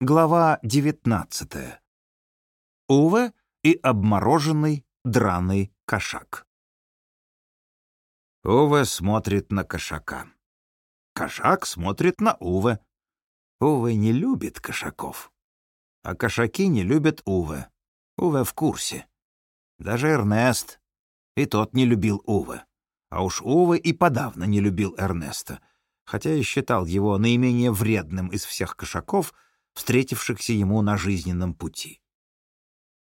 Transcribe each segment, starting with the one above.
Глава 19. Уве и обмороженный драный кошак. Уве смотрит на кошака. Кошак смотрит на Уве. Уве не любит кошаков. А кошаки не любят Уве. Уве в курсе. Даже Эрнест. И тот не любил Уве. А уж Уве и подавно не любил Эрнеста, хотя и считал его наименее вредным из всех кошаков — встретившихся ему на жизненном пути.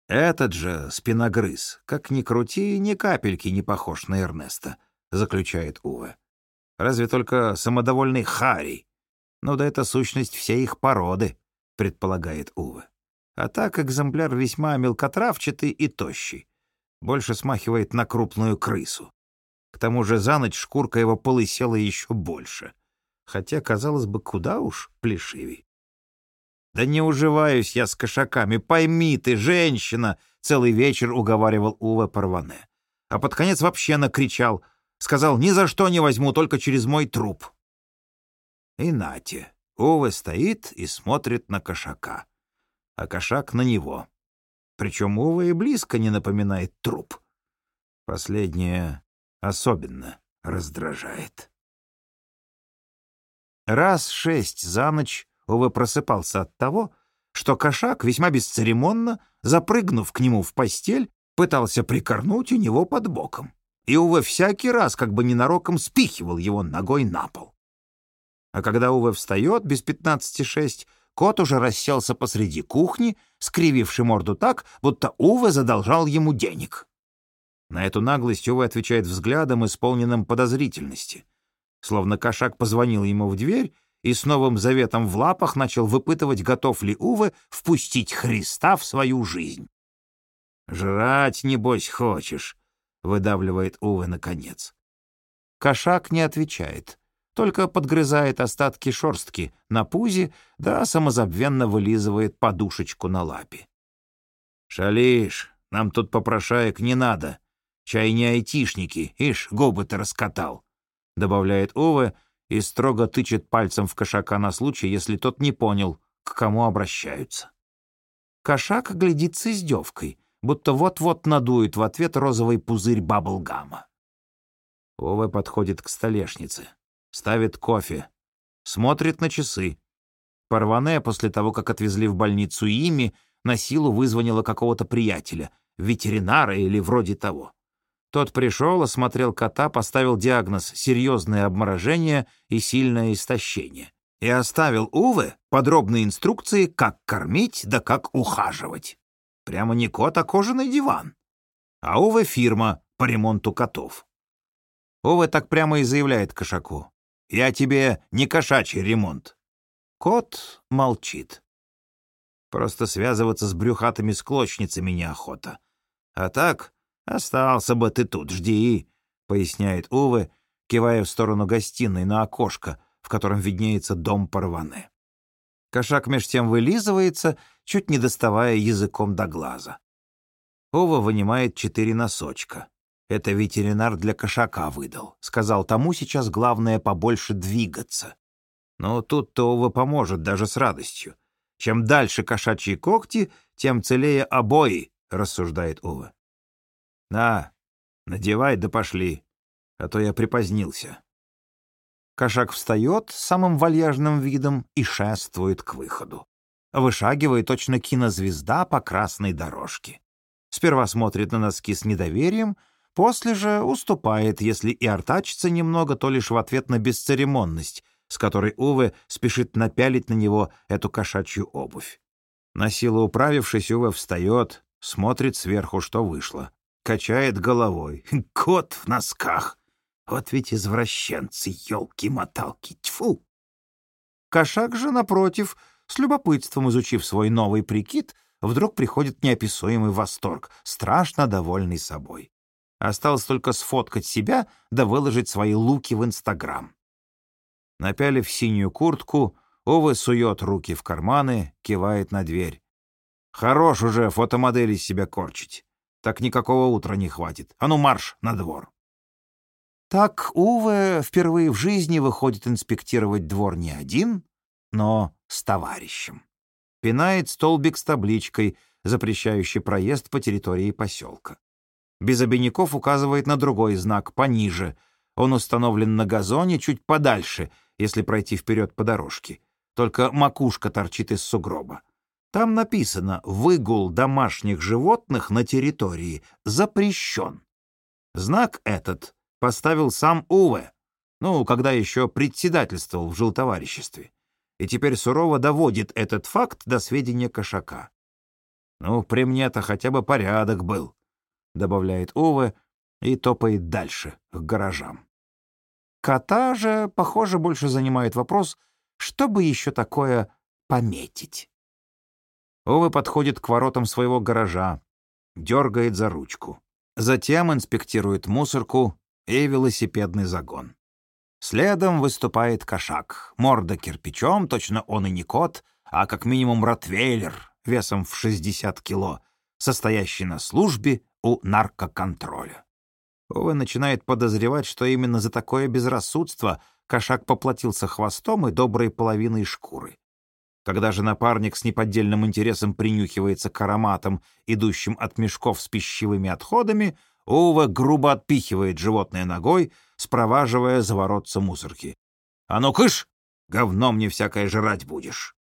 Этот же спиногрыз, как ни крути, ни капельки не похож на Эрнеста, заключает Уве. Разве только самодовольный Харри. Ну да это сущность всей их породы, предполагает Уве. А так экземпляр весьма мелкотравчатый и тощий. Больше смахивает на крупную крысу. К тому же за ночь шкурка его полысела еще больше. Хотя, казалось бы, куда уж плешивей. «Да не уживаюсь я с кошаками, пойми ты, женщина!» Целый вечер уговаривал Ува Парване. А под конец вообще накричал. Сказал, ни за что не возьму, только через мой труп. И нате, Ува стоит и смотрит на кошака. А кошак на него. Причем Ува и близко не напоминает труп. Последнее особенно раздражает. Раз шесть за ночь Уве просыпался от того, что кошак весьма бесцеремонно, запрыгнув к нему в постель, пытался прикорнуть у него под боком. И Уве всякий раз как бы ненароком спихивал его ногой на пол. А когда Уве встает без пятнадцати шесть, кот уже расселся посреди кухни, скрививший морду так, будто Уве задолжал ему денег. На эту наглость Уве отвечает взглядом, исполненным подозрительности. Словно кошак позвонил ему в дверь и с Новым Заветом в лапах начал выпытывать, готов ли Уве впустить Христа в свою жизнь. «Жрать, небось, хочешь», — выдавливает Уве наконец. Кошак не отвечает, только подгрызает остатки шорстки на пузе, да самозабвенно вылизывает подушечку на лапе. «Шалишь, нам тут попрошаек не надо. Чай не айтишники, ишь, губы-то раскатал», — добавляет Уве, — и строго тычет пальцем в кошака на случай, если тот не понял, к кому обращаются. Кошак глядит с издевкой, будто вот-вот надует в ответ розовый пузырь баблгама. Ова подходит к столешнице, ставит кофе, смотрит на часы. Парване, после того, как отвезли в больницу ими, на силу вызвонила какого-то приятеля, ветеринара или вроде того. Тот пришел, осмотрел кота, поставил диагноз «серьезное обморожение и сильное истощение» и оставил Уве подробные инструкции, как кормить да как ухаживать. Прямо не кот, а кожаный диван. А Уве — фирма по ремонту котов. Уве так прямо и заявляет кошаку. «Я тебе не кошачий ремонт». Кот молчит. Просто связываться с брюхатыми склочницами неохота. А так «Остался бы ты тут, жди», — поясняет Уве, кивая в сторону гостиной на окошко, в котором виднеется дом Парване. Кошак меж тем вылизывается, чуть не доставая языком до глаза. Ова вынимает четыре носочка. «Это ветеринар для кошака выдал», — сказал тому сейчас главное побольше двигаться. Но тут-то Ова поможет даже с радостью. Чем дальше кошачьи когти, тем целее обои, — рассуждает Ова. «На, надевай да пошли, а то я припозднился». Кошак встает с самым вальяжным видом и шествует к выходу. Вышагивает точно кинозвезда по красной дорожке. Сперва смотрит на носки с недоверием, после же уступает, если и артачится немного, то лишь в ответ на бесцеремонность, с которой Уве спешит напялить на него эту кошачью обувь. На силу управившись, Уве встает, смотрит сверху, что вышло качает головой. Кот в носках. Вот ведь извращенцы, елки-моталки, тьфу! Кошак же, напротив, с любопытством изучив свой новый прикид, вдруг приходит неописуемый восторг, страшно довольный собой. Осталось только сфоткать себя да выложить свои луки в Инстаграм. Напялив синюю куртку, Увы сует руки в карманы, кивает на дверь. Хорош уже фотомодели себя корчить. Так никакого утра не хватит. А ну марш на двор. Так Уве впервые в жизни выходит инспектировать двор не один, но с товарищем. пинает столбик с табличкой, запрещающий проезд по территории поселка. Без обиняков указывает на другой знак, пониже. Он установлен на газоне чуть подальше, если пройти вперед по дорожке. Только макушка торчит из сугроба. Там написано «Выгул домашних животных на территории запрещен». Знак этот поставил сам Уве, ну, когда еще председательствовал в жилтовариществе, и теперь сурово доводит этот факт до сведения кошака. «Ну, при мне-то хотя бы порядок был», — добавляет Уве и топает дальше, к гаражам. Кота же, похоже, больше занимает вопрос, что бы еще такое пометить. Уве подходит к воротам своего гаража, дергает за ручку. Затем инспектирует мусорку и велосипедный загон. Следом выступает кошак. Морда кирпичом, точно он и не кот, а как минимум ротвейлер весом в 60 кило, состоящий на службе у наркоконтроля. Увы начинает подозревать, что именно за такое безрассудство кошак поплатился хвостом и доброй половиной шкуры. Когда же напарник с неподдельным интересом принюхивается к ароматам, идущим от мешков с пищевыми отходами, Ува грубо отпихивает животное ногой, спроваживая за воротца мусорки. «А ну, кыш! Говно мне всякое жрать будешь!»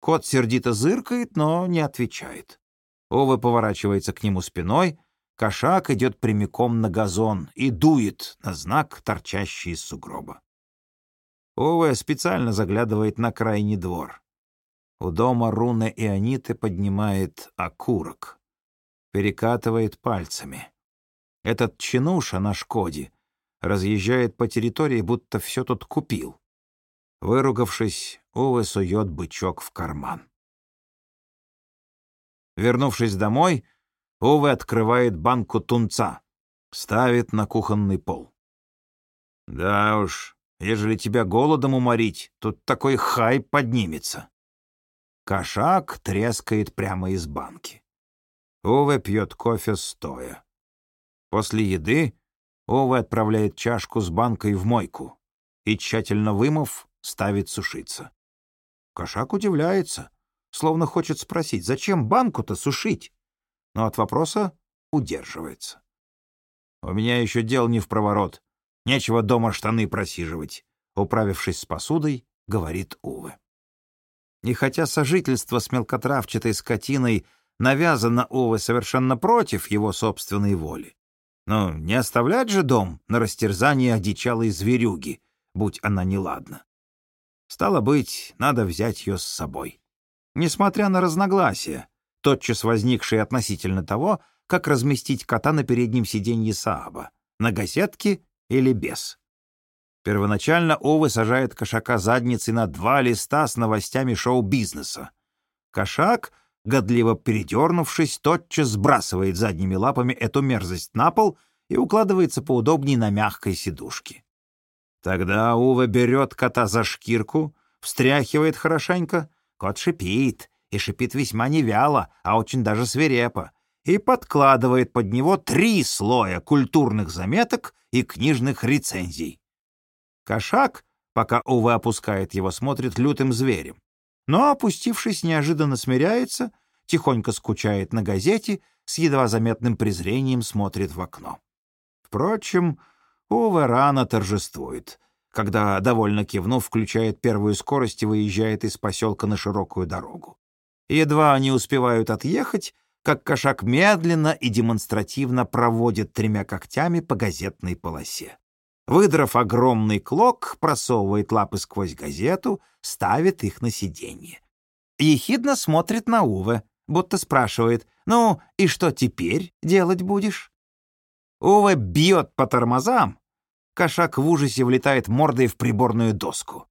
Кот сердито зыркает, но не отвечает. Ова поворачивается к нему спиной, кошак идет прямиком на газон и дует на знак, торчащий из сугроба. Ова специально заглядывает на крайний двор. У дома Руны и Аниты поднимает окурок. Перекатывает пальцами. Этот чинуша на Шкоде разъезжает по территории, будто все тут купил. Выругавшись, Уве сует бычок в карман. Вернувшись домой, Уве открывает банку тунца, ставит на кухонный пол. «Да уж, ежели тебя голодом уморить, тут такой хай поднимется». Кошак трескает прямо из банки. Уве пьет кофе стоя. После еды Ова отправляет чашку с банкой в мойку и, тщательно вымыв, ставит сушиться. Кошак удивляется, словно хочет спросить, зачем банку-то сушить, но от вопроса удерживается. «У меня еще дел не в проворот. Нечего дома штаны просиживать», — управившись с посудой, говорит Уве. И хотя сожительство с мелкотравчатой скотиной навязано Уве совершенно против его собственной воли, но не оставлять же дом на растерзание одичалой зверюги, будь она неладна. Стало быть, надо взять ее с собой. Несмотря на разногласия, тотчас возникшие относительно того, как разместить кота на переднем сиденье Сааба, на газетке или без. Первоначально Овы сажает кошака задницей на два листа с новостями шоу-бизнеса. Кошак — годливо передернувшись, тотчас сбрасывает задними лапами эту мерзость на пол и укладывается поудобнее на мягкой сидушке. Тогда Ува берет кота за шкирку, встряхивает хорошенько, кот шипит, и шипит весьма невяло, а очень даже свирепо, и подкладывает под него три слоя культурных заметок и книжных рецензий. Кошак, пока Ува опускает его, смотрит лютым зверем но, опустившись, неожиданно смиряется, тихонько скучает на газете, с едва заметным презрением смотрит в окно. Впрочем, Уве рано торжествует, когда, довольно кивнув, включает первую скорость и выезжает из поселка на широкую дорогу. Едва они успевают отъехать, как кошак медленно и демонстративно проводит тремя когтями по газетной полосе. Выдрав огромный клок, просовывает лапы сквозь газету, ставит их на сиденье. Ехидно смотрит на Уве, будто спрашивает, «Ну, и что теперь делать будешь?» Уве бьет по тормозам. Кошак в ужасе влетает мордой в приборную доску.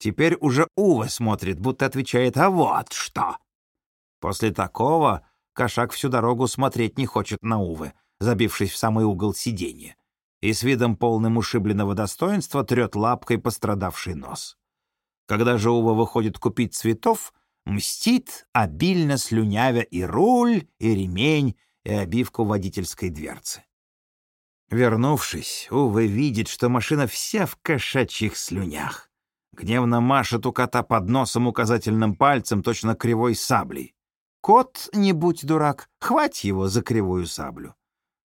Теперь уже Уве смотрит, будто отвечает «А вот что!». После такого кошак всю дорогу смотреть не хочет на Уве, забившись в самый угол сиденья и с видом полным ушибленного достоинства трет лапкой пострадавший нос. Когда же Ува выходит купить цветов, мстит, обильно слюнявя и руль, и ремень, и обивку водительской дверцы. Вернувшись, Ува видит, что машина вся в кошачьих слюнях. гневно машет у кота под носом указательным пальцем, точно кривой саблей. Кот, не будь дурак, хвать его за кривую саблю.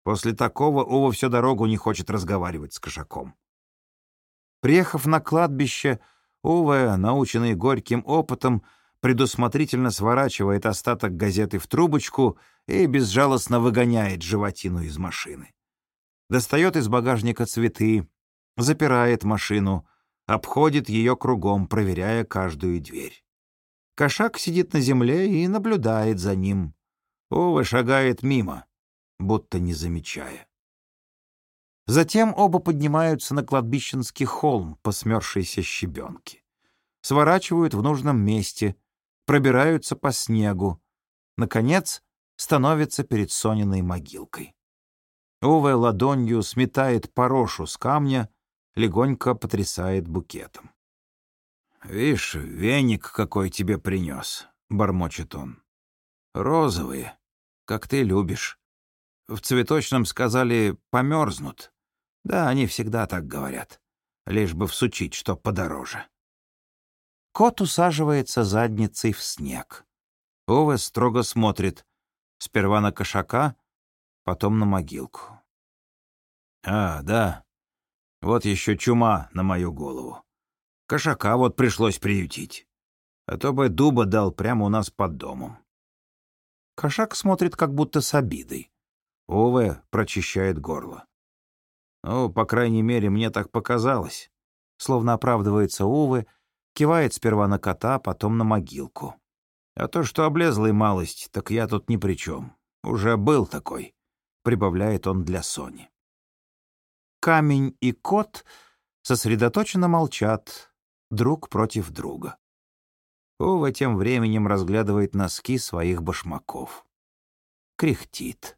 После такого Ува всю дорогу не хочет разговаривать с кошаком. Приехав на кладбище, Ува, наученный горьким опытом, предусмотрительно сворачивает остаток газеты в трубочку и безжалостно выгоняет животину из машины. Достает из багажника цветы, запирает машину, обходит ее кругом, проверяя каждую дверь. Кошак сидит на земле и наблюдает за ним. Ова шагает мимо, будто не замечая. Затем оба поднимаются на кладбищенский холм по смерзшейся щебенке. Сворачивают в нужном месте, пробираются по снегу. Наконец, становятся перед Сониной могилкой. Уве ладонью сметает порошу с камня, легонько потрясает букетом. «Вишь, веник какой тебе принес», — бормочет он. «Розовые, как ты любишь. В цветочном сказали, померзнут. Да, они всегда так говорят, лишь бы всучить, что подороже». Кот усаживается задницей в снег. Уве строго смотрит. Сперва на кошака, потом на могилку. «А, да, вот еще чума на мою голову. Кошака вот пришлось приютить. А то бы дуба дал прямо у нас под домом». Кошак смотрит как будто с обидой. Уве прочищает горло. «Ну, по крайней мере, мне так показалось». Словно оправдывается Уве, кивает сперва на кота, потом на могилку. А то, что облезлый малость, так я тут ни при чем. Уже был такой, — прибавляет он для Сони. Камень и кот сосредоточенно молчат, друг против друга. Ова тем временем разглядывает носки своих башмаков. Кряхтит.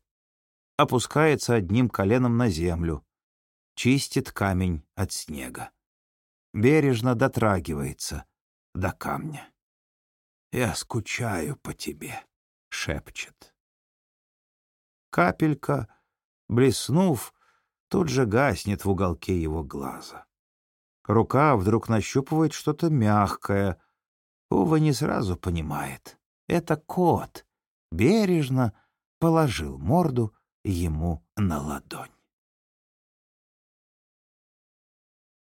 Опускается одним коленом на землю. Чистит камень от снега бережно дотрагивается до камня. «Я скучаю по тебе», — шепчет. Капелька, блеснув, тут же гаснет в уголке его глаза. Рука вдруг нащупывает что-то мягкое. Ува не сразу понимает. Это кот. Бережно положил морду ему на ладонь.